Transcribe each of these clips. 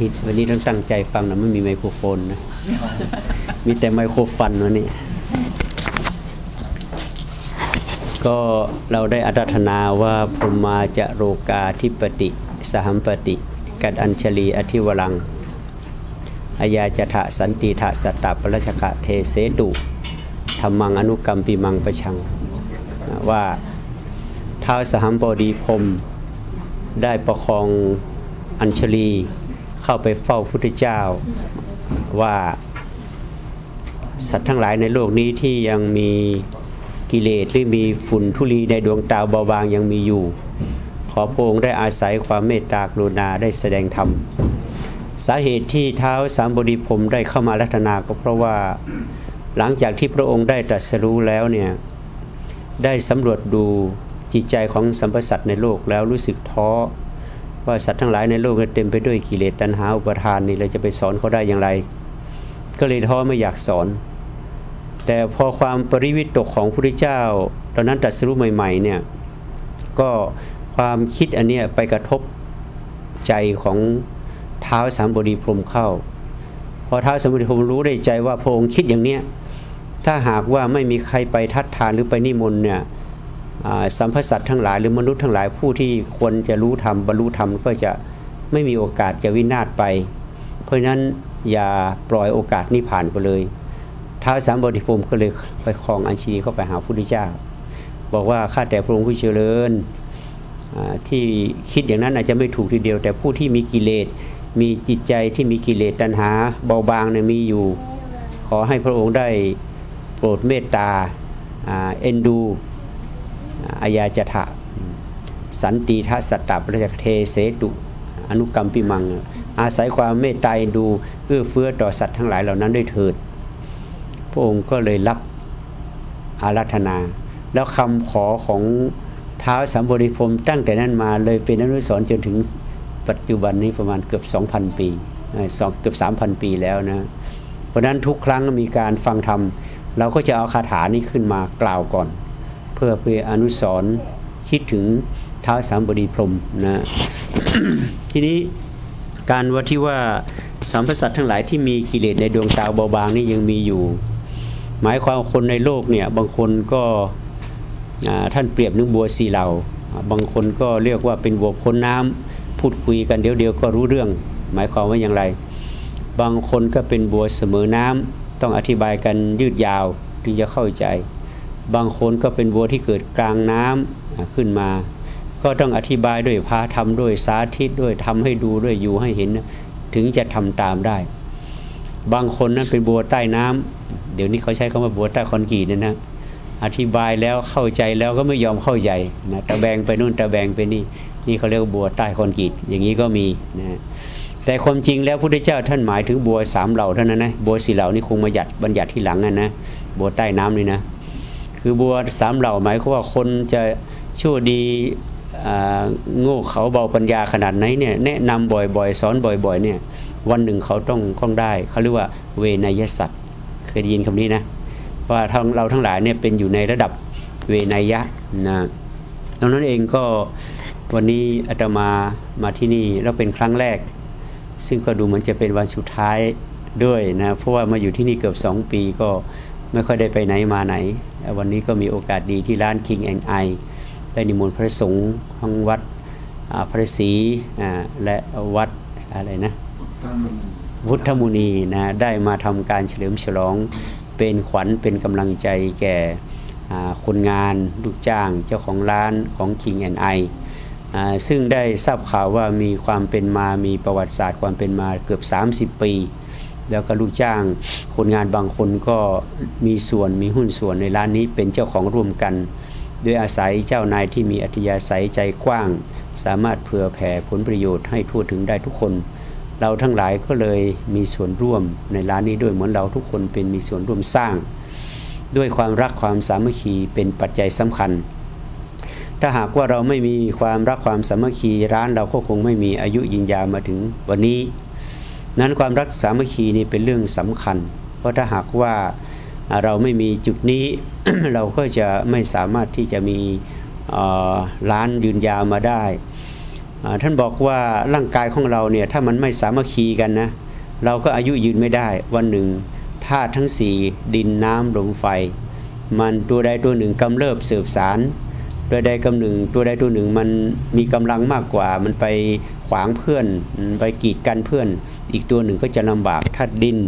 นี่วันนี้ต้องตั้งใจฟังนะไม่มีไมโครโฟนนะ มีแต่ไมโครฟันวันนี้ ก็เราได้อาราธนาว่าพรหมาจะโรกาธิปติ สหัมปติ กัดอัญชลีอธิวรัง อายาจทะสันติทะสตตปรัชกะเทเสดุธรรมังอนุกรรมปิมังประชัง ว่าท้าวสหัมบดีพรหมได้ประคองอัญชลี เข้าไปเฝ้าพุทธเจ้าว่าสัตว์ทั้งหลายในโลกนี้ที่ยังมีกิเลสหรือมีฝุ่นทุลีในดวงตาเบาบางยังมีอยู่ ขอพระองค์ได้อาศัยความเมตตากรุณาได้แสดงธรรมสาเหตุที่เท้าสามบดีพรมได้เข้ามารัตนาก็เพราะว่าหลังจากที่พระองค์ได้ตรัสรู้แล้วเนี่ยได้สำรวจดูจิตใจของสัมปสัตว์ในโลกแล้วรู้สึกท้อ ว่าสัตว์ทั้งหลายในโลกเต็มไปด้วยกิเลสตัณหาอุปทานนี่เราจะไปสอนเขาได้อย่างไร ก็เลยท้อไม่อยากสอน แต่พอความปริวิตกของพระพุทธเจ้า ตอนนั้นตรัสรู้ใหม่ๆเนี่ยก็ความคิดอันเนี้ยไปกระทบใจของเท้าสามบดีพรมเข้า พอเท้าสามบดีพรมรู้ได้ใจว่าพระองค์คิดอย่างเนี้ยถ้าหากว่าไม่มีใครไปทัดทานหรือไปนิมนต์เนี่ย สัมพสัตว์ทั้งหลายหรือมนุษย์ทั้งหลายผู้ที่ควรจะรู้ธรรมบรรลุธรรมก็จะไม่มีโอกาสจะวินาศไป เพราะนั้นอย่าปล่อยโอกาสนี้ผ่านไปเลยท้าวสามบดีพรหมก็เลยไปคลองอัญชีเข้าไปหาพระพุทธเจ้า บอกว่าข้าแต่พระองค์ผู้เจริญที่คิดอย่างนั้นอาจจะไม่ถูกทีเดียว แต่ผู้ที่มีกิเลสมีจิตใจที่มีกิเลสตัณหาเบาบางเนี่ยมีอยู่ ขอให้พระองค์ได้โปรดเมตตาอ่าเอ็นดู อาอายาจทะสันติทัสสตตปรจกเทเสตุอนุกรรมปิมัง อาศัยความเมตตาดูเอื้อเฟื้อต่อสัตว์ทั้งหลายเหล่านั้นด้วยเถิด พระองค์ก็เลยรับอาราธนา แล้วคำขอของท้าวสัมบริพรมตั้งแต่นั้นมาเลยเป็นอนุสร์จนถึงปัจจุบันนี้ประมาณเกือบ 2,000 ปีสองเกือบ 3,000 ปีแล้วนะ เพราะนั้นทุกครั้งมีการฟังธรรมเราก็จะเอาคาถานี้ขึ้นมากล่าวก่อน เพื่อเป็นอนุสรคิดถึงท้าสัมบดีพรมนะทีนี้การว่าที่ว่าสัมพสัตว์ทั้งหลายที่มีกิเลสในดวงตาเบาบางนี่ยังมีอยู่ หมายความคนในโลกเนี่ยบางคนก็ท่านเปรียบนึกบัวสีเหลาอ่าบางคนก็เรียกว่าเป็นบัวพ้นน้ำพูดคุยกันเดี๋ยวเดียวก็รู้เรื่อง หมายความว่าอย่างไร บางคนก็เป็นบัวเสมอน้ำต้องอธิบายกันยืดยาวถึงจะเข้าใจ บางคนก็เป็นบัวที่เกิดกลางน้ำอ่าขึ้นมา ก็ต้องอธิบายด้วยพาทำด้วยสาธิตด้วยทำให้ดูด้วยอยู่ให้เห็น ถึงจะทำตามได้ บางคนนั้นเป็นบัวใต้น้ำเดี๋ยวนี้เขาใช้คำว่าบัวใต้คอนกรีตนะนะอธิบายแล้วเข้าใจแล้วก็ไม่ยอมเข้าใจนะตะแบงไปนู่นตะแบงไปนี่ นี่เขาเรียกบัวใต้คอนกรีตอย่างนี้ก็มีนะแต่ความจริงแล้วพระพุทธเจ้าท่านหมายถึงบัวสามเหล่าเท่านั้นนะบัวสี่เหล่านี่คงมาหยัดบัญญัติที่หลังนะนะบัวใต้น้ำนี่นะ คือบัวสามเหล่าหมายความว่าคนจะชั่วดีโง่เขาเบาปัญญาขนาดไหนเนี่ยแนะนำบ่อยๆ สอนบ่อยๆเนี่ยวันหนึ่งเขาต้องต้องได้ เขาเรียกว่าเวนยสัตว์เคยได้ยินคำนี้นะว่าทั้งเราทั้งหลายเนี่ยเป็นอยู่ในระดับเวนยะนะดังนั้นเองก็วันนี้อาตมามาที่นี่แล้วเป็นครั้งแรก ซึ่งก็ดูเหมือนจะเป็นวันสุดท้ายด้วยนะเพราะว่ามาอยู่ที่นี่เกือบ 2 ปีก็ ไม่ค่อยได้ไปไหนมาไหนแล้ววันนี้ก็มีโอกาสดีที่ร้าน King and I ได้นิมนต์พระสงฆ์ของวัดอ่าพระศรีอ่าและวัดอะไรนะพุทธมุนีนะได้มาทำการเฉลิมฉลองเป็นขวัญเป็นกำลังใจแก่อ่าคนงานลูกจ้างเจ้าของร้านของ King and I อ่าซึ่งได้ทราบข่าวว่ามีความเป็นมามีประวัติศาสตร์ความเป็นมาเกือบ 30 ปี แล้วก็ลูกจ้างคนงานบางคนก็มีส่วนมีหุ้นส่วนในร้านนี้เป็นเจ้าของร่วมกัน โดยอาศัยเจ้านายที่มีอัธยาศัยใจกว้าง สามารถเผื่อแผ่ผลประโยชน์ให้ทั่วถึงได้ทุกคน เราทั้งหลายก็เลยมีส่วนร่วมในร้านนี้ด้วยเหมือนเราทุกคนเป็นมีส่วนร่วมสร้าง ด้วยความรักความสามัคคีเป็นปัจจัยสำคัญถ้าหากว่าเราไม่มีความรักความสามัคคีร้านเราก็คงไม่มีอายุยืนยาวมาถึงวันนี้ นั้นความรักสามัคคีนี่เป็นเรื่องสำคัญ เพราะถ้าหากว่าเราไม่มีจุดนี้ เราก็จะไม่สามารถที่จะมีร้านยืนยาวมาได้ ท่านบอกว่าร่างกายของเราเนี่ยถ้ามันไม่สามัคคีกันนะเราก็อายุยืนไม่ได้วันหนึ่งธาตุทั้งสี่ดินน้ำลมไฟ มันตัวใดตัวหนึ่งกำเริบสืบสาร ตัวใดกำหนึ่ง ตัวใดตัวหนึ่งมันมีกำลังมากกว่า มันไปขวางเพื่อน ไปกีดกันเพื่อน อีกตัวหนึ่งก็จะลำบากธาตุดิน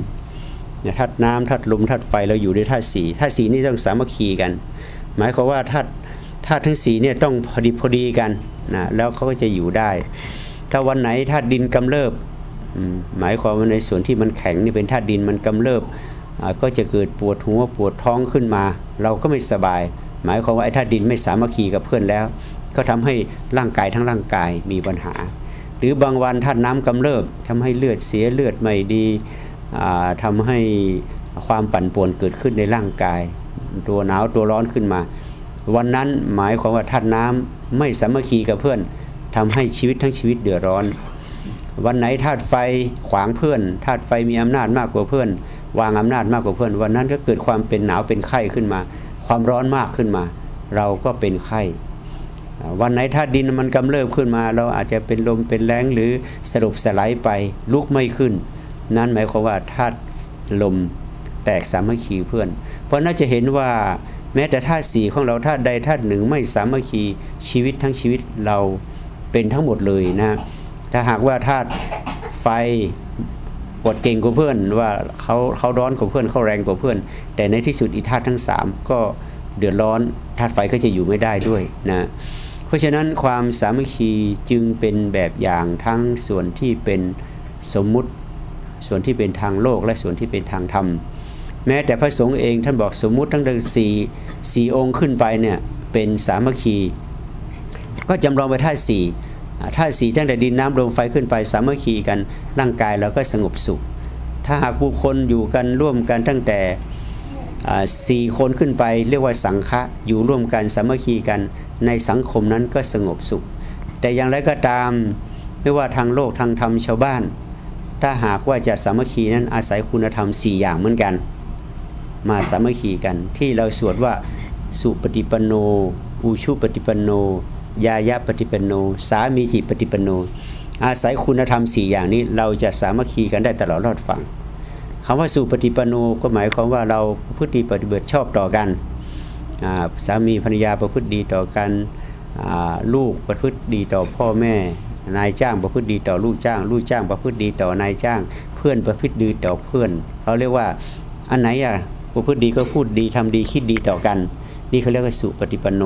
ธาตุน้ำธาตุลมธาตุไฟเราอยู่ในธาตุสีธาตุสีนี่ต้องสามัคคีกัน หมายความว่าธาตุธาตุทั้งสีเนี่ยต้องพอดีพอดีกันนะแล้วเขาก็จะอยู่ได้ ถ้าวันไหนธาตุดินกำเริบหมายความว่าในส่วนที่มันแข็งนี่เป็นธาตุดินมันกำเริบก็จะเกิดปวดหัวปวดท้องขึ้นมา เราก็ไม่สบาย หมายความว่าไอ้ธาตุดินไม่สามัคคีกับเพื่อนแล้ว ก็ทำให้ร่างกายทั้งร่างกายมีปัญหา หรือบางวันธาตุน้ำกำเริบทำให้เลือดเสียเลือดไม่ดีอ่าทำให้ความปั่นป่วนเกิดขึ้นในร่างกาย ตัวหนาวตัวร้อนขึ้นมา วันนั้นหมายความว่าธาตุน้ำไม่สามัคคีกับเพื่อนทำให้ชีวิตทั้งชีวิตเดือดร้อน วันไหนธาตุไฟขวางเพื่อนธาตุไฟมีอำนาจมากกว่าเพื่อน วางอำนาจมากกว่าเพื่อน วันนั้นก็เกิดความเป็นหนาวเป็นไข้ขึ้นมา ความร้อนมากขึ้นมา เราก็เป็นไข้วันไหนธาตุดินมันกำเริบขึ้นมา เราอาจจะเป็นลมเป็นแรงหรือสรุปสลายไปลุกไม่ขึ้น นั่นหมายความว่าธาตุลมแตกสามัคคีเพื่อน เพราะน่าจะเห็นว่าแม้แต่ธาตุสีของเราธาตุใดธาตุหนึ่งไม่สามัคคีชีวิตทั้งชีวิตเราเป็นทั้งหมดเลยนะ ถ้าหากว่าธาตุไฟ ปวดเก่งกว่าเพื่อนว่าเขาเขาร้อนกว่าเพื่อนเขาแรงกว่าเพื่อน แต่ในที่สุดอีธาตุทั้งสามก็เดือดร้อนธาตุไฟก็จะอยู่ไม่ได้ด้วยนะเพราะฉะนั้นความสามัคคีจึงเป็นแบบอย่างทั้งส่วนที่เป็นสมมุติส่วนที่เป็นทางโลกและส่วนที่เป็นทางธรรม แม้แต่พระสงฆ์เองท่านบอกสมมุติทั้งสี่สี่องค์ขึ้นไปเนี่ยเป็นสามัคคี ก็จำลองไปท่าตุสี่ ธาตุสี่ตั้งแต่ดินน้ำลมไฟขึ้นไปสามัคคีกันร่างกายเราก็สงบสุข ถ้าหากบุคคลอยู่กันร่วมกันตั้งแต่สี่คนขึ้นไปเรียกว่าสังฆะอยู่ร่วมกันสามัคคีกันในสังคมนั้นก็สงบสุข แต่อย่างไรก็ตามไม่ว่าทางโลกทางธรรมชาวบ้าน ถ้าหากว่าจะสามัคคีนั้นอาศัยคุณธรรมสี่อย่างเหมือนกัน มาสามัคคีกันที่เราสวดว่าสุปฏิปันโน อุชุปฏิปันโน ยายะปฏิปันโน สามีจิปฏิปันโน อาศัยคุณธรรมสี่อย่างนี้ เราจะสามัคคีกันได้ตลอดรอดฟังคำว่าสุปฏิปันโนก็หมายความว่าเราประพฤติปฏิบัติชอบต่อกันสามีภรรยาประพฤติดีต่อกันลูกประพฤติดีต่อพ่อแม่ นายจ้างประพฤติดีต่อลูกจ้าง ลูกจ้างประพฤติดีต่อนายจ้าง เพื่อนประพฤติดีต่อเพื่อนเขาเรียกว่าอันไหนอะประพฤติดีก็พูดดีทำดีคิดดีต่อกัน นี่เขาเรียกว่าสุปฏิปันโน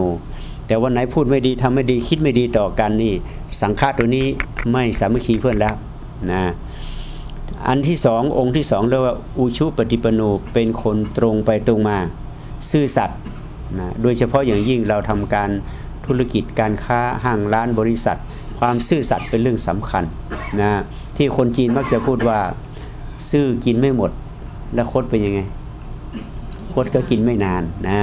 แต่วันไหนพูดไม่ดีทำไม่ดีคิดไม่ดีต่อกันนี่ สังฆาตัวนี้ไม่สามัคคีเพื่อนแล้วนะอันที่สององค์ที่สองเรียกว่าอุชุปฏิปโนเป็นคนตรงไปตรงมา ซื่อสัตย์นะโดยเฉพาะอย่างยิ่งเราทำการธุรกิจการค้าห้างร้านบริษัท ความซื่อสัตย์เป็นเรื่องสำคัญนะที่คนจีนมักจะพูดว่า ซื่อกินไม่หมด แล้วคดเป็นยังไงคดก็กินไม่นานนะ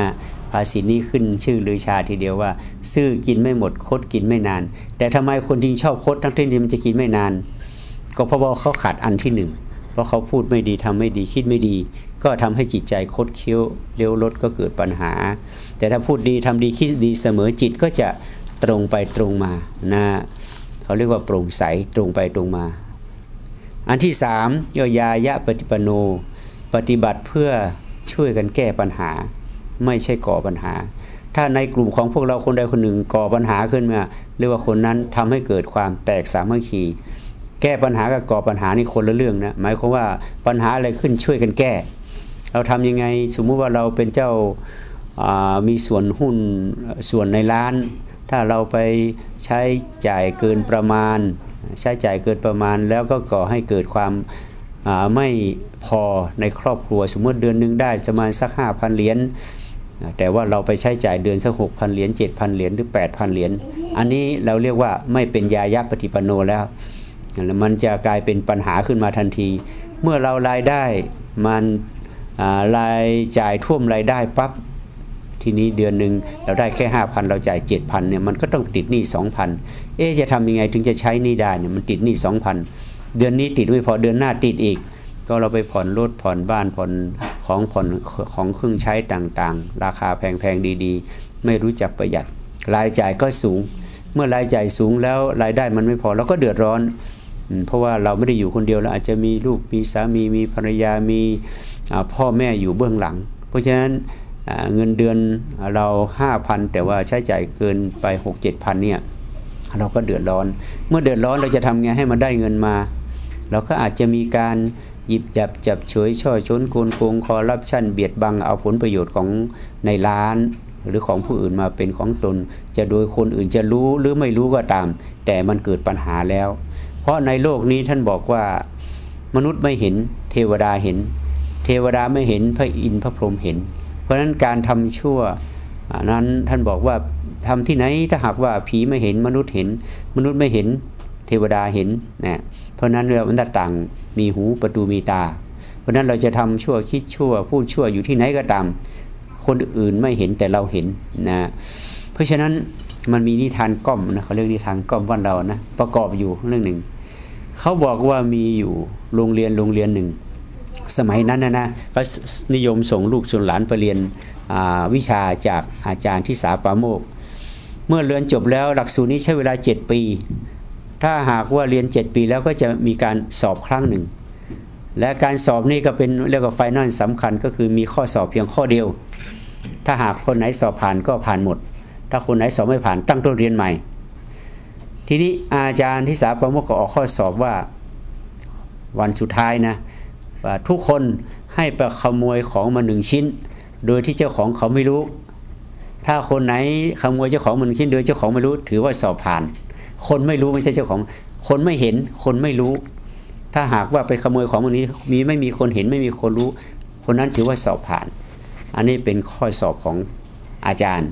ภาษิตนี้ขึ้นชื่อลือชาทีเดียวว่า ซื่อกินไม่หมดคดกินไม่นาน แต่ทำไมคนจึงชอบคดทั้งที่นี้มันจะกินไม่นาน ก็เพราะว่าเขาขาดอันที่หนึ่งเพราะเขาพูดไม่ดีทำไม่ดีคิดไม่ดี ก็ทำให้จิตใจคดเคี้ยวเลี้ยวลดก็เกิดปัญหา แต่ถ้าพูดดีทำดีคิดดีเสมอจิตก็จะตรงไปตรงมานะเขาเรียกว่าโปร่งใสตรงไปตรงมา อันที่สามยยายะปฏิปโน ปฏิบัติเพื่อช่วยกันแก้ปัญหา ไม่ใช่ก่อปัญหา ถ้าในกลุ่มของพวกเราคนใดคนหนึ่งก่อปัญหาขึ้นมาเรียกว่าคนนั้นทำให้เกิดความแตกสามัคคีแก้ปัญหากับก่อปัญหานี่คนละเรื่องนะหมายความว่าปัญหาอะไรขึ้นช่วยกันแก้ เราทำยังไงสมมุติว่าเราเป็นเจ้าามีส่วนหุ้นส่วนในร้าน ถ้าเราไปใช้จ่ายเกินประมาณ ใช้จ่ายเกินประมาณ แล้วก็ก่อให้เกิดความาไม่พอในครอบครัวสมมติเดือนหนึงได้ประมาณสัก5,000เหรียญ แต่ว่าเราไปใช้จ่ายเดือนสัก6,000เหรียญ7,000เหรียญหรือ8,000เหรียญอันนี้เราเรียกว่าไม่เป็นยายะปฏิปโนแล้วแล้ว มันจะกลายเป็นปัญหาขึ้นมาทันที เมื่อเรารายได้มันรายจ่ายท่วมรายได้ปั๊บทีนี้เดือนหนึ่งเราได้แค่ 5,000 เราจ่าย 7,000เนี่ยมันก็ต้องติดหนี้ 2,000 เอ๊จะทำยังไงถึงจะใช้หนี้ได้เนี่ยมันติดหนี้ 2,000 เดือนนี้ติดไม่พอเดือนหน้าติดอีก ก็เราไปผ่อนรถผ่อนบ้านผ่อนของผ่อนของเครื่องใช้ต่างๆ ราคาแพงๆดีๆ ไม่รู้จักประหยัด รายจ่ายก็สูง เมื่อรายจ่ายสูงแล้วรายได้มันไม่พอเราก็เดือดร้อน เพราะว่าเราไม่ได้อยู่คนเดียวเราอาจจะมีลูกมีสามีมีภรรยามีพ่อแม่อยู่เบื้องหลัง เพราะฉะนั้นเงินเดือนเรา 5,000 แต่ว่าใช้จ่ายเกินไป 6 7พันเนี่ยเราก็เดือดร้อน เมื่อเดือดร้อนเราจะทำไงให้มันได้เงินมา เราก็อาจจะมีการหยิบจับจับเฉยช่อชนโกงโกงคอร์รัปชันเบียดบังเอาผลประโยชน์ของในร้านหรือของผู้อื่นมาเป็นของตน จะโดยคนอื่นจะรู้หรือไม่รู้ก็ตาม แต่มันเกิดปัญหาแล้ว เพราะในโลกนี้ท่านบอกว่ามนุษย์ไม่เห็นเทวดาเห็น เทวดาไม่เห็นพระอินทร์พระพรหมเห็น เพราะฉะนั้นการทำชั่วนั้นท่านบอกว่าทำที่ไหนถ้าหากว่าผีไม่เห็นมนุษย์เห็น มนุษย์ไม่เห็นเทวดาเห็นนะ เพราะนั้นเรื่องมันต่างมีหูประตูมีตา เพราะนั้นเราจะทำชั่วคิดชั่ว พูดชั่วอยู่ที่ไหนก็ตาม คนอื่นไม่เห็นแต่เราเห็นนะเพราะฉะนั้นมันมีนิทานก้อมนะเขาเรียกนิทานก้อมบ้านเรานะประกอบอยู่เรื่องหนึ่งเขาบอกว่ามีอยู่โรงเรียนโรงเรียนหนึ่ง สมัยนั้นนะนะก็นิยมส่งลูกส่งหลานไปเรียนวิชาจากอาจารย์ที่สาปาโมก เมื่อเรียนจบแล้วหลักสูตรนี้ใช้เวลา 7 ปี ถ้าหากว่าเรียน 7 ปีแล้วก็จะมีการสอบครั้งหนึ่ง และการสอบนี่ก็เป็นเรียกว่าไฟนอลสำคัญก็คือมีข้อสอบเพียงข้อเดียว ถ้าหากคนไหนสอบผ่านก็ผ่านหมด ถ้าคนไหนสอบไม่ผ่านตั้งต้นเรียนใหม่ ทีนี้อาจารย์ที่สาปาโมกก็ออกข้อสอบว่าวันสุดท้ายนะว่าทุกคนให้ไปขโมยของมาหนึ่งชิ้น โดยที่เจ้าของเขาไม่รู้ ถ้าคนไหนขโมยเจ้าของมันชิ้น โดยเจ้าของไม่รู้ ถือว่าสอบผ่าน คนไม่รู้ไม่ใช่เจ้าของ คนไม่เห็น คนไม่รู้ ถ้าหากว่าไปขโมยของมันนี้ มีไม่มีคนเห็นไม่มีคนรู้ คนนั้นถือว่าสอบผ่าน อันนี้เป็นข้อสอบของอาจารย์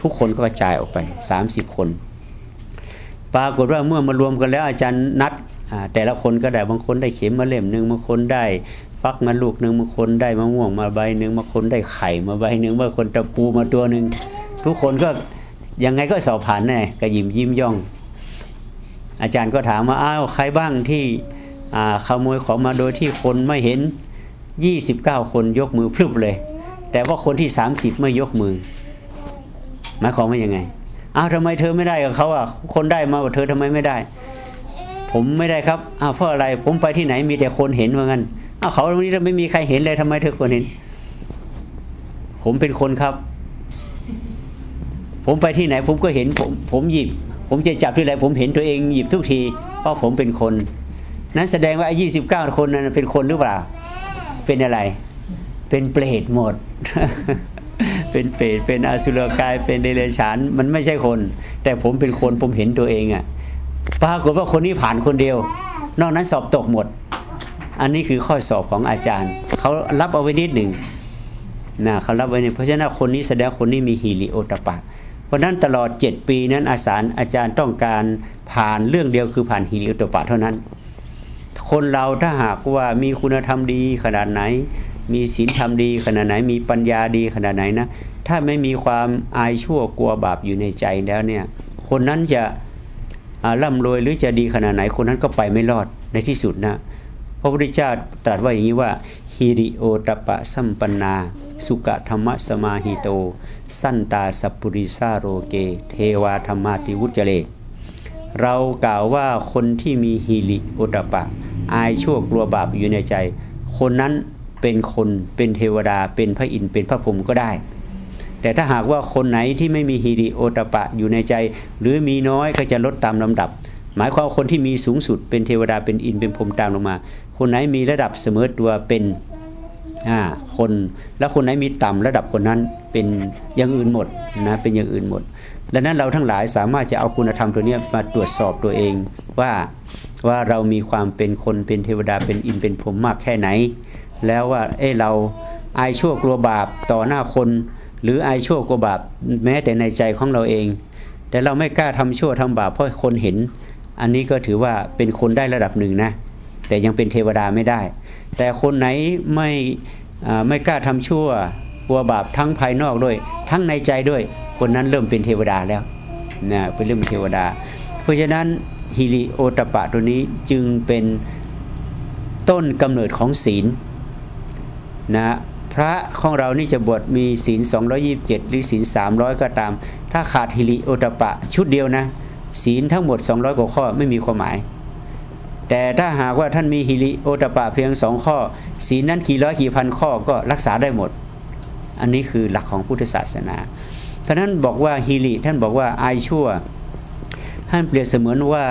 ทุกคนก็กระจายออกไป 30 คน ปรากฏว่าเมื่อมารวมกันแล้วอาจารย์นัดแต่ละคนก็ได้บางคนได้เข็มมาเล่มหนึ่งบางคนได้ฟักมาลูกหนึ่งบางคนได้มะม่วงมาใบหนึ่งบางคนได้ไข่มาใบหนึ่งบางคนตะปูมาตัวหนึ่งทุกคนก็ยังไงก็สอบผ่านแน่กระยิมยิ้มย่อง อาจารย์ก็ถามว่าอ้าวใครบ้างที่ขโมยของมาโดยที่คนไม่เห็น 29 คนยกมือพลุบเลย แต่ว่าคนที่ 30 ไม่ยกมือ หมายความว่ายังไงอ้าวทำไมเธอไม่ได้กับเขาอะคนได้มาเธอทำไมไม่ได้ ผมไม่ได้ครับอ้าวเพราะอะไรผมไปที่ไหนมีแต่คนเห็นว่างั้นเอาวเขาตรงนี้ไม่มีใครเห็นเลยทำไมเธอควรเห็น ผมเป็นคนครับ ผมไปที่ไหนผมก็เห็นผมผมหยิบ ผมจะจับที่ไหนผมเห็นตัวเองหยิบทุกที เพราะผมเป็นคน นั้นแสดงว่ายี่สิบเก้าคนนั้นเป็นคนหรือเปล่า เป็นอะไร เป็นเปรตหมด เป็นเปรตเป็นอสุรกายเป็นเดรัจฉานมันไม่ใช่คน แต่ผมเป็นคนผมเห็นตัวเองอะ่ะปรากฏว่าคนนี้ผ่านคนเดียว นอกนั้นสอบตกหมด อันนี้คือข้อสอบของอาจารย์ เขารับเอาไว้นิดหนึ่งนะเขารับไว้นี่เพราะฉะนั้นคนนี้แสดงคนนี้มีฮิริโอตปะ เพราะนั้นตลอด 7 ปีนั้นอาสารอาจารย์ต้องการผ่านเรื่องเดียวคือผ่านฮิริโอตปะเท่านั้น คนเราถ้าหากว่ามีคุณธรรมดีขนาดไหน มีศีลธรรมดีขนาดไหน มีปัญญาดีขนาดไหนนะถ้าไม่มีความอายชั่วกลัวบาปอยู่ในใจแล้วเนี่ยคนนั้นจะร่ำรวยหรือจะดีขนาดไหนคนนั้นก็ไปไม่รอดในที่สุดนะพระพุทธเจ้าตรัสว่าอย่างนี้ว่าฮิริโอตปะสัมปันนา สุกธรรมสมาหิโต สันตาสัปุริซาโรเก เทวาธรรมาติวุจเลเรากล่าวว่าคนที่มีฮิริโอตปะ อายชั่วกลัวบาปอยู่ในใจ คนนั้นเป็นคนเป็นเทวดาเป็นพระอินทร์เป็นพระพรหมก็ได้ แต่ถ้าหากว่าคนไหนที่ไม่มีฮิริโอตปะอยู่ในใจ หรือมีน้อยก็จะลดตามลำดับ หมายความคนที่มีสูงสุดเป็นเทวดาเป็นอินเป็นพรหมตามลงมา คนไหนมีระดับเสมอตัวเป็น คนแล้วคนไหนมีต่ำระดับคนนั้นเป็นอย่างอื่นหมดนะเป็นอย่างอื่นหมดดังนั้นเราทั้งหลายสามารถจะเอาคุณธรรมตัวนี้มาตรวจสอบตัวเองว่าว่าเรามีความเป็นคนเป็นเทวดาเป็นอินเป็นพรหมมากแค่ไหน แล้วว่าเอ้เราอายชั่วกลัวบาปต่อหน้าคน หรืออายชั่วกลัวบาปแม้แต่ในใจของเราเอง แต่เราไม่กล้าทำชั่วทำบาปเพราะคนเห็น อันนี้ก็ถือว่าเป็นคนได้ระดับหนึ่งนะแต่ยังเป็นเทวดาไม่ได้ แต่คนไหนไม่ไม่กล้าทำชั่วกลัวบาปทั้งภายนอกด้วย ทั้งในใจด้วย คนนั้นเริ่มเป็นเทวดาแล้วนะเป็นเริ่มเเทวดา เพราะฉะนั้นฮิริโอตปะตัวนี้จึงเป็นต้นกำเนิดของศีลนะพระของเรานี่จะบวชมีศีล 227 หรือศีล 300 ก็ตาม ถ้าขาดฮิริโอตปะชุดเดียวนะศีลทั้งหมด 200 กว่าข้อไม่มีความหมาย แต่ถ้าหากว่าท่านมีฮิริโอตปะเพียงสองข้อศีลนั้นกี่ร้อยกี่พันข้อก็รักษาได้หมด อันนี้คือหลักของพุทธศาสนาท่านั้นบอกว่าฮิริท่านบอกว่าอายชั่ว ท่านเปรียบเสมือนว่า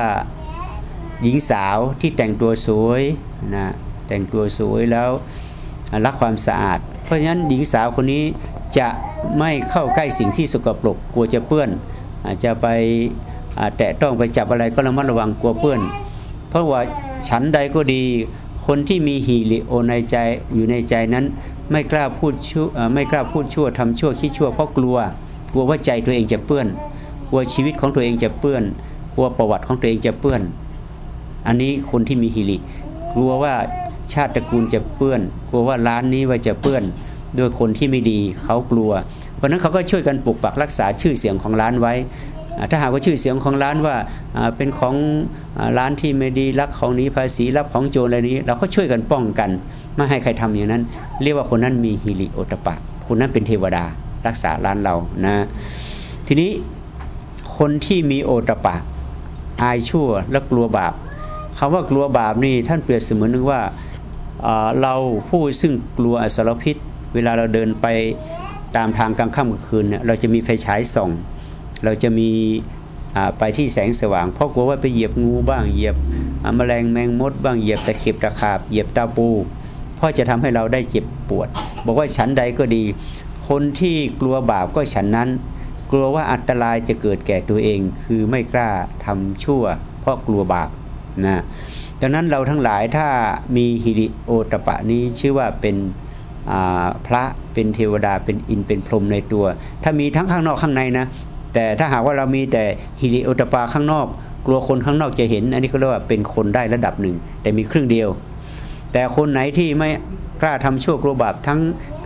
หญิงสาวที่แต่งตัวสวยนะแต่งตัวสวยแล้วรักความสะอาด เพราะฉะนั้นหญิงสาวคนนี้จะไม่เข้าใกล้สิ่งที่สกปรกกลัวจะเปื้อนอาจจะไปแตะต้องไปจับอะไรก็ระมัดระวังกลัวเปื้อน ราะว่าฉันใดก็ดี คนที่มีฮีริโอในใจอยู่ในใจนั้น ไม่กล้าพูดชั่วไม่กล้าพูดชั่วทำชั่วคิดชั่วเพราะกลัว กลัวว่าใจตัวเองจะเปื้อนกลัวชีวิตของตัวเองจะเปื้อนกลัวประวัติของตัวเองจะเปื้อน อันนี้คนที่มีฮิริกลัวว่าชาติตระกูลจะเปื้อน กลัวว่าร้านนี้ว่าจะเปื้อนด้วยคนที่ไม่ดีเขากลัว เพราะนั้นเขาก็ช่วยกันปกปักรักษาชื่อเสียงของร้านไว้ ถ้าหากว่าชื่อเสียงของร้านว่าเป็นของร้านที่ไม่ดีรักของนี้ภาษีรับของโจรอะไรนี้ เราก็ช่วยกันป้องกัน ไม่ให้ใครทำอย่างนั้น เรียกว่าคนนั้นมีฮิริโอตปะคนนั้นเป็นเทวดารักษาร้านเรานะทีนี้คนที่มีโอตปะอายชั่วและกลัวบาปคำว่ากลัวบาปนี่ท่านเปรียบเสมือนนึงว่าเราผู้ซึ่งกลัวอสรพิษ เวลาเราเดินไปตามทางกลางค่ำกลางคืนเนี่ยเราจะมีไฟฉายส่อง เราจะมีไปที่แสงสว่าง เพราะกลัวว่าไปเหยียบงูบ้างเหยียบแมลงแมงมด บ้างเหยียบตะเข็บตะขาบเหยียบตาปูเพราะจะทำให้เราได้เจ็บปวด บอกว่าฉันใดก็ดี คนที่กลัวบาปก็ฉันนั้น กลัวว่าอันตรายจะเกิดแก่ตัวเอง คือไม่กล้าทำชั่ว เพราะกลัวบาปนะดังนั้นเราทั้งหลายถ้ามีฮิริโอตปะนี้ชื่อว่าเป็นพระเป็นเทวดาเป็นอินเป็นพรหมในตัว ถ้ามีทั้งข้างนอกข้างในนะ แต่ถ้าหากว่าเรามีแต่ฮิริโอตปะข้างนอก กลัวคนข้างนอกจะเห็น อันนี้ก็เรียกว่าเป็นคนได้ระดับหนึ่ง แต่มีครึ่งเดียว แต่คนไหนที่ไม่กล้าทำชั่วกลัวบาปทั้ง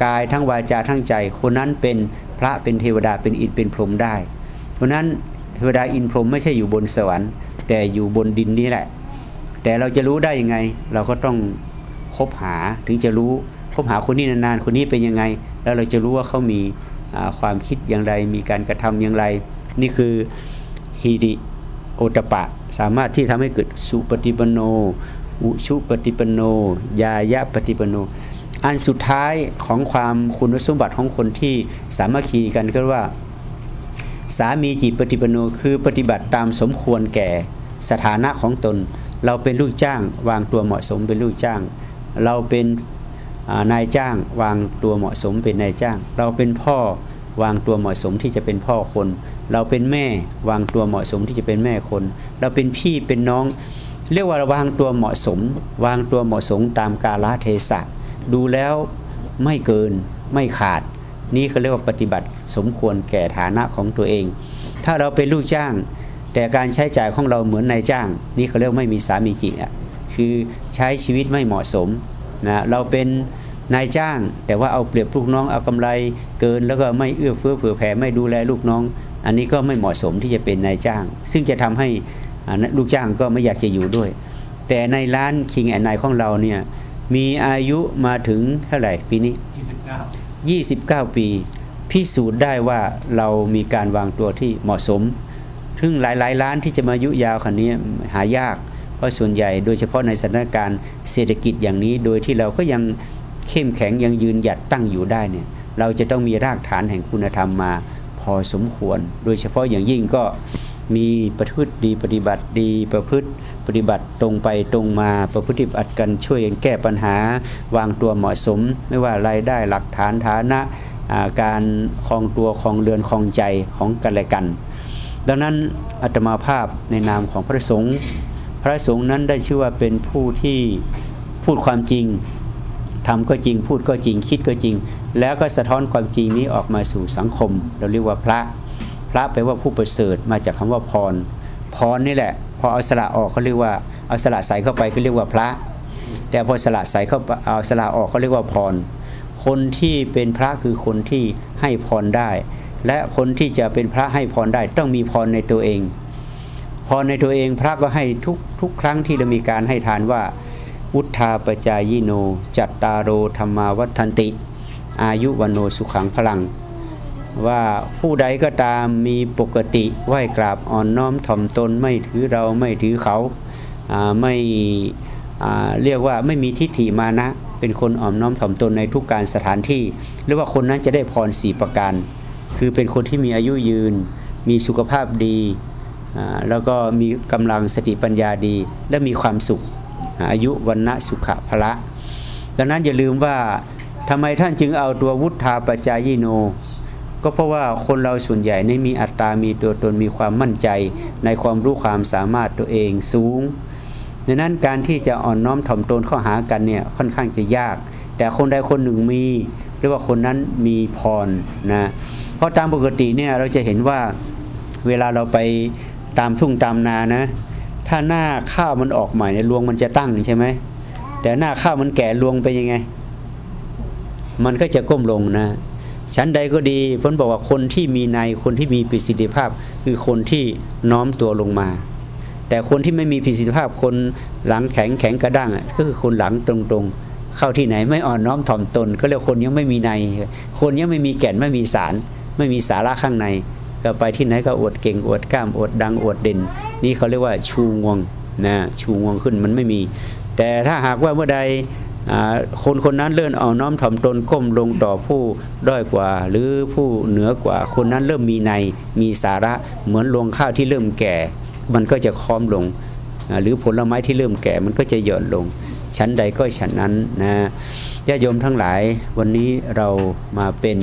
กายทั้งวาจาทั้งใจ คนนั้นเป็นพระเป็นเทวดาเป็นอินเป็นพรหมได้เพราะนั้นเทวดาอินพรหมไม่ใช่อยู่บนสวรรค์ แต่อยู่บนดินนี่แหละ แต่เราจะรู้ได้ยังไง เราก็ต้องคบหาถึงจะรู้คบหาคนนี้นานๆคนนี้เป็นยังไง แล้วเราจะรู้ว่าเขามี ความคิดอย่างไร มีการกระทำอย่างไร นี่คือฮีดิโอตปะ สามารถที่ทำให้เกิดสุปฏิปโน อุชุปฏิปโน ยายะปฏิปโน อันสุดท้ายของความคุณสมบัติของคนที่สามัคคีกันก็ว่า สามีจีปฏิปโนคือปฏิบัติตามสมควรแก่สถานะของตน เราเป็นลูกจ้าง วางตัวเหมาะสมเป็นลูกจ้าง เราเป็น นายจ้างวางตัวเหมาะสมเป็นนายจ้าง เราเป็นพ่อวางตัวเหมาะสมที่จะเป็นพ่อคน เราเป็นแม่วางตัวเหมาะสมที่จะเป็นแม่คน เราเป็นพี่เป็นน้อง เรียกว่าวางตัวเหมาะสม วางตัวเหมาะสมตามกาลเทศะดูแล้วไม่เกินไม่ขาด นี่เขาเรียกว่าปฏิบัติสมควรแก่ฐานะของตัวเอง ถ้าเราเป็นลูกจ้าง แต่การใช้จ่ายของเราเหมือนนายจ้าง นี่เขาเรียกไม่มีสามีจริงอะคือใช้ชีวิตไม่เหมาะสมนะเราเป็น นายจ้าง แต่ว่าเอาเปรียบลูกน้องเอากำไรเกิน แล้วก็ไม่เอื้อเฟื้อเผื่อแผ่ไม่ดูแลลูกน้อง อันนี้ก็ไม่เหมาะสมที่จะเป็นนายจ้าง ซึ่งจะทำให้ลูกจ้างก็ไม่อยากจะอยู่ด้วย แต่ในร้านคิงแอนนายของเราเนี่ยมีอายุมาถึงเท่าไหร่ปีนี้ 29 29 ปี พิสูจน์ได้ว่าเรามีการวางตัวที่เหมาะสมซึ่งหลายๆล้านที่จะมายุยาวคันนี้หายาก เพราะส่วนใหญ่โดยเฉพาะในสถานการณ์เศรษฐกิจอย่างนี้ โดยที่เราก็ยัง เข้มแข็งยังยืนหยัดตั้งอยู่ได้เนี่ยเราจะต้องมีรากฐานแห่งคุณธรรมมาพอสมควร โดยเฉพาะอย่างยิ่งก็มีประพฤติดีปฏิบัติดีประพฤติปฏิบัติตรงไปตรงมาประพฤติปฏิบัติกันช่วยกันแก้ปัญหา วางตัวเหมาะสม ไม่ว่ารายได้หลักฐานฐานะการคลองตัวคลองเรือนคลองใจของกันและกัน ดังนั้นอัตมาภาพในนามของพระสงฆ์พระสงฆ์นั้นได้ชื่อว่าเป็นผู้ที่พูดความจริง ทำก็จริงพูดก็จริงคิดก็จริง แล้วก็สะท้อนความจริงนี้ออกมาสู่สังคม เราเรียกว่าพระ พระแปลว่าผู้ประเสริฐมาจากคำว่าพร พรนี่แหละ พอเอาสละออกเขาเรียกว่าเอาสละใส่เข้าไปก็เรียกว่าพระ แต่พอสละใส่เข้าเอาสละออกเขาเรียกว่าพร คนที่เป็นพระคือคนที่ให้พรได้ และคนที่จะเป็นพระให้พรได้ต้องมีพรในตัวเองพรในตัวเองพระก็ให้ทุกทุกครั้งที่เรามีการให้ทานว่า อุทธาปจายิโน จัตตาโรธรรมาวัฒนติ อายุวันโนสุขังพลัง ว่าผู้ใดก็ตามมีปกติไหว้กราบอ่อนน้อมถ่อมตนไม่ถือเราไม่ถือเขาไม่เรียกว่าไม่มีทิฏฐิมานะ เป็นคนอ่อนน้อมถ่อมตนในทุกการสถานที่หรือว่าคนนั้นจะได้พรสี่ประการ คือเป็นคนที่มีอายุยืน มีสุขภาพดี แล้วก็มีกำลังสติปัญญาดี และมีความสุข อายุวันนะสุขะพละ ดังนั้นอย่าลืมว่าทำไมท่านจึงเอาตัววุฒาปจายโน ก็เพราะว่าคนเราส่วนใหญ่ในมีอัตตา มีตัวตนมีความมั่นใจ ในความรู้ความสามารถตัวเองสูงดังนั้นการที่จะอ่อนน้อมถ่อมตนเข้าหากันเนี่ยค่อนข้างจะยาก แต่คนใดคนหนึ่งมีเรียกว่าคนนั้นมีพรนะเพราะตามปกติเนี่ยเราจะเห็นว่าเวลาเราไปตามทุ่งตามนานะ ถ้าหน้าข้าวมันออกใหม่เนี่ยรวงมันจะตั้งใช่ไหมแต่หน้าข้าวมันแก่รวงไปนยังไง มันก็จะก้มลงนะชั้นใดก็ดีพ้นบอกว่าคนที่มีในคนที่มีประสิทธิภาพ คือคนที่น้อมตัวลงมา แต่คนที่ไม่มีประสิทธิภาพคนหลังแข็งแข็งกระด้างก็คือคนหลังตรงๆ เข้าที่ไหนไม่อ่อนน้อมถ่อมตน ก็เรียกคนยังไม่มีใน คนยังไม่มีแก่นไม่มีสาร ไม่มีสาระข้างใน ก็ไปที่ไหนก็อวดเก่งอวดกล้ามอวดดังอวดเด่น นี่เขาเรียกว่าชูงวงนะชูงวงขึ้นมันไม่มี แต่ถ้าหากว่าเมื่อใดคนคนนั้นเลื่อนเอาน้อมถ่อมตนก้มลงต่อผู้ด้อยกว่า หรือผู้เหนือกว่าคนนั้นเริ่มมีในมีสาระเหมือนรวงข้าวที่เริ่มแก่ มันก็จะค้อมลง หรือผลไม้ที่เริ่มแก่มันก็จะหย่อนลง ชั้นใดก็ชั้นนั้นนะญาติโยมทั้งหลายวันนี้เรามาเป็น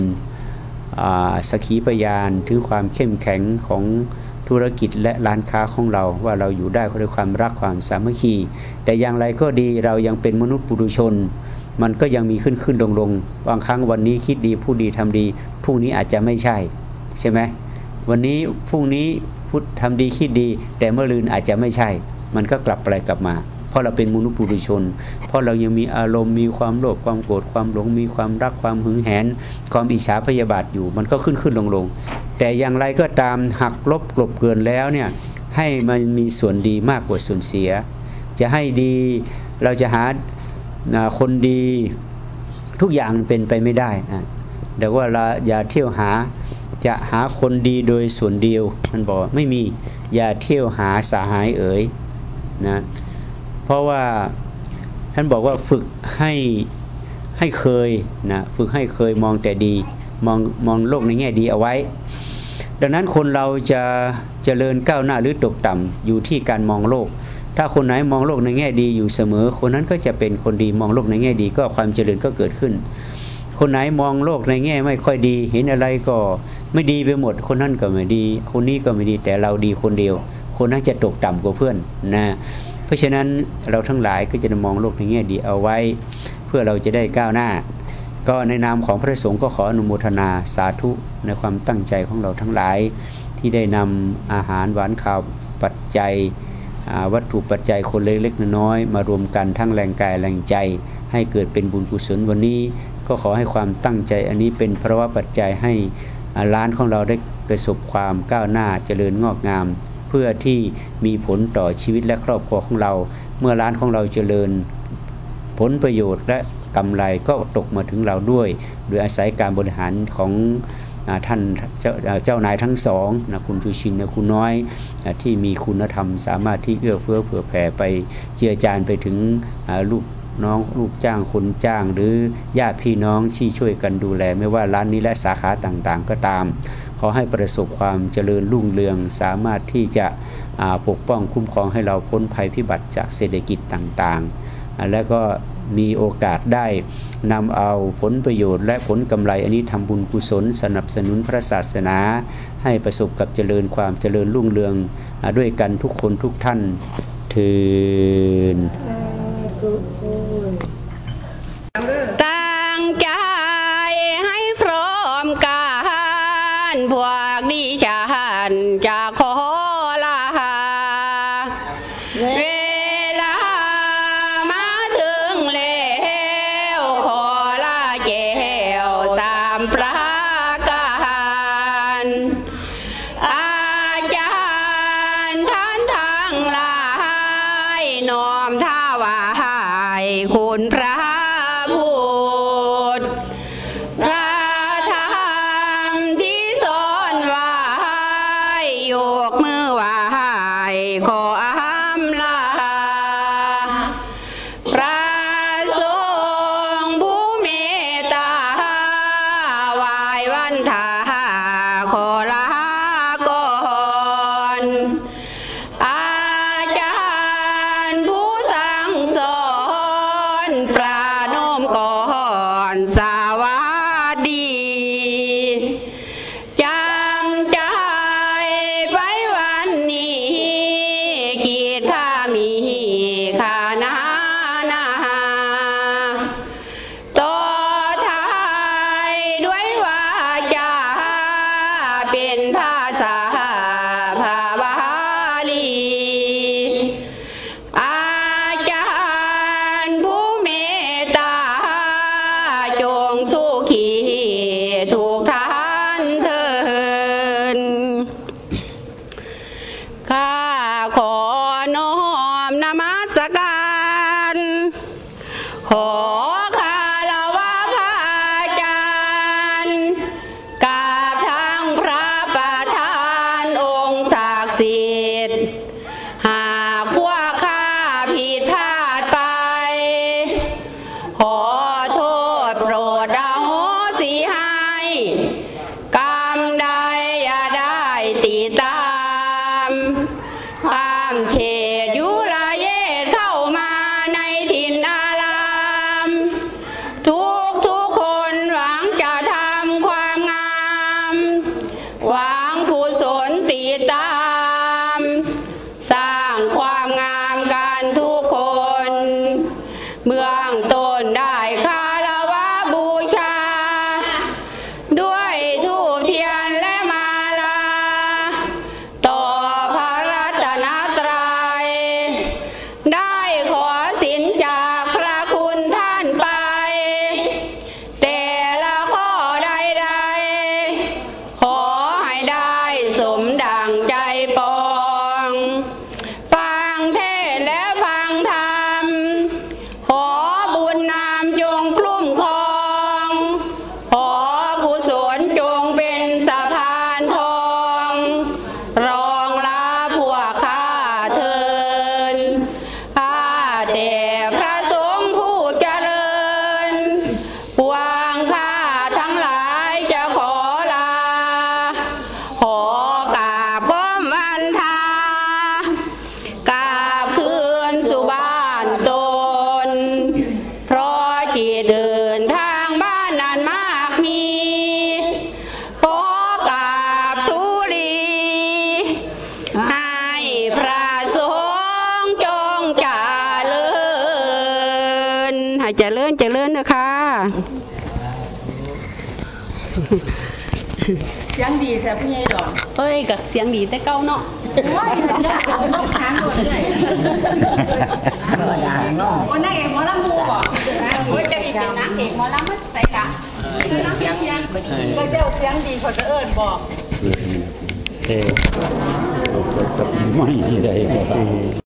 สักขีพยานถึงความเข้มแข็งของธุรกิจและร้านค้าของเราว่าเราอยู่ได้ด้วยความรักความสามัคคี แต่อย่างไรก็ดีเรายังเป็นมนุษย์ปุถุชน มันก็ยังมีขึ้นขึ้นลงลงบางครั้งวันนี้คิดดีพูดดีทำดีพรุ่งนี้อาจจะไม่ใช่ ใช่ไหมวันนี้พรุ่งนี้พุทธทำดีคิดดี แต่เมื่อลืนอาจจะไม่ใช่ มันก็กลับไปกลับมา ราะเราเป็นมนุษย์ปุถุชน เพราะเรายังมีอารมณ์มีความโลภความโกรธความหลง มีความรักความหึงแหน ความอิจฉาพยาบาทอยู่ มันก็ขึ้นขึ้นลงลงแต่อย่างไรก็ตามหักลบกลบเกินแล้วเนี่ยให้มันมีส่วนดีมากกว่าส่วนเสีย จะให้ดีเราจะหาคนดีทุกอย่างเป็นไปไม่ได้นะเดี๋ยวว่าเราอย่าเที่ยวหาจะหาคนดีโดยส่วนเดียวมันบอกไม่มีอย่าเที่ยวหาสาหายเอ๋ยนะ เพราะว่าท่านบอกว่าฝึกให้ให้เคยนะฝึกให้เคยมองแต่ดีมองมองโลกในแง่ดีเอาไว้ ดังนั้นคนเราจะเจริญก้าวหน้าหรือตกต่ำอยู่ที่การมองโลก ถ้าคนไหนมองโลกในแง่ดีอยู่เสมอ คนนั้นก็จะเป็นคนดีมองโลกในแง่ดีก็ความเจริญก็เกิดขึ้น คนไหนมองโลกในแง่ไม่ค่อยดี เห็นอะไรก็ไม่ดีไปหมด คนนั้นก็ไม่ดี คนนี้ก็ไม่ดีแต่เราดีคนเดียว คนนั้นจะตกต่ำกว่าเพื่อนนะ เพราะฉะนั้นเราทั้งหลายก็จะมองโลกในแง่ดีเอาไว้ เพื่อเราจะได้ก้าวหน้า ก็ในนามของพระสงฆ์ก็ขออนุโมทนาสาธุในความตั้งใจของเราทั้งหลาย ที่ได้นำอาหารหวานข้าวปัจจัยวัตถุปัจจัยคนเล็กๆน้อยๆมารวมกันทั้งแรงกายแรงใจ ให้เกิดเป็นบุญกุศลวันนี้ ก็ขอให้ความตั้งใจอันนี้เป็นพระวะปัจจัยให้ร้านของเราได้ประสบความก้าวหน้าเจริญงอกงาม เพื่อที่มีผลต่อชีวิตและครอบครัวของเรา เมื่อร้านของเราเจริญผลประโยชน์และกำไรก็ตกมาถึงเราด้วย โดยอาศัยการบริหารของอท่านเจ้าเจ้านายทั้งสองนะคุณชูชินและคุณน้อยอที่มีคุณธรรม สามารถที่เอื้อเฟื้อเผื่อแผ่ไปเจือจานไปถึงลูกน้องลูกจ้างคนจ้าง หรือญาติพี่น้องที่ช่วยกันดูแล ไม่ว่าร้านนี้และสาขาต่างๆ ก็ตาม ขอให้ประสบความเจริญรุ่งเรือง สามารถที่จะปกป้องคุ้มครองให้เราพ้นภัยพิบัติจากเศรษฐกิจต่างๆ แล้วก็มีโอกาสได้นำเอาผลประโยชน์ และผลกำไรอันนี้ทำบุญกุศล สนับสนุนพระศาสนา ให้ประสบกับเจริญความเจริญรุ่งเรือง ด้วยกันทุกคนทุกท่านเทิ งกุศลปีตา O สียงดีแต่เก้าเนาะถามหมดเลยธรรมดาเนาะคนนั่งเอกมอลำมูบ่ะโอ้ยจะมีเป็นนักเอกหมอลำมันใส่ละคือนักเสียงดีก็เจ้าเสียงดีเขาจะเอิญบอกเออกับไม่ได้